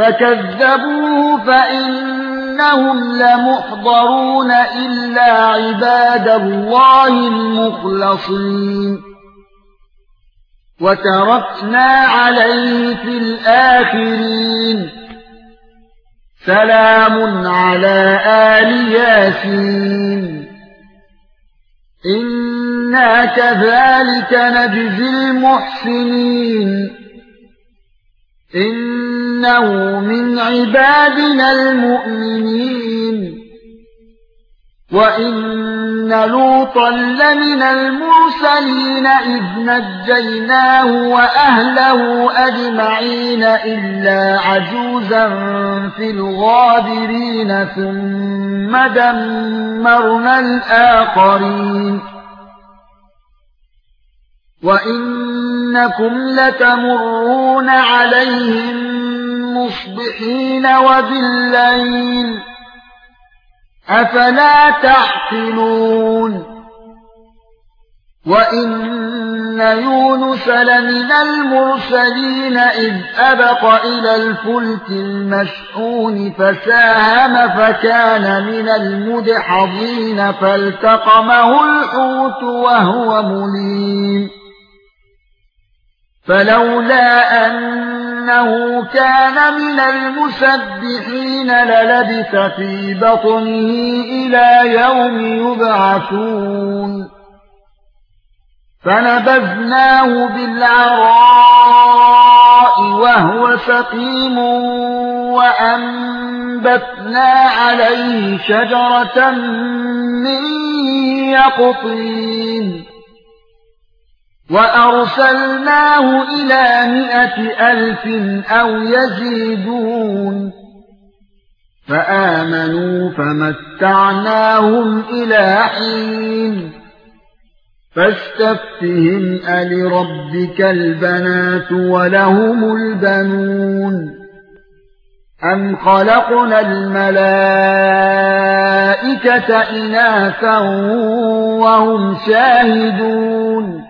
فكذبوه فإنهم لمحضرون إلا عباد الله المخلصين. وتركنا عليه في الآخرين. سلام على آل ياسين. إنا كذلك نجزي المحسنين. إنه من عبادنا المؤمنين. وإن لوطا لمن المرسلين إذ نجيناه وأهله أجمعين إلا عجوزا في الغابرين ثم دمرنا الآخرين. وَإِنَّكُمْ لَتَمُرُّونَ عَلَيْهِمْ مُصْبِحِينَ وَبِاللَّيْلِ أَفَلَا تَعْقِلُونَ. وَإِنَّ يُونُسَ لَمِنَ الْمُرْسَلِينَ إِذْ أَبَقَ إِلَى الْفُلْكِ الْمَشْحُونِ فَسَاهَمَ فَكَانَ مِنَ الْمُدْحَضِينَ فَالْتَقَمَهُ الْحُوتُ وَهُوَ مُلِيمٌ. فلولا أنه كان من المسبحين للبث في بطنه إلى يوم يبعثون. فنبذناه بالعراء وهو سقيم وأنبتنا عليه شجرة من يقطين. وارسلناه إلى مئة الف أو يزيدون فآمنوا فمتعناهم إلى حين فاستفتهم ألربك البنات ولهم البنون أم خلقنا الملائكة إناثا وهم شاهدون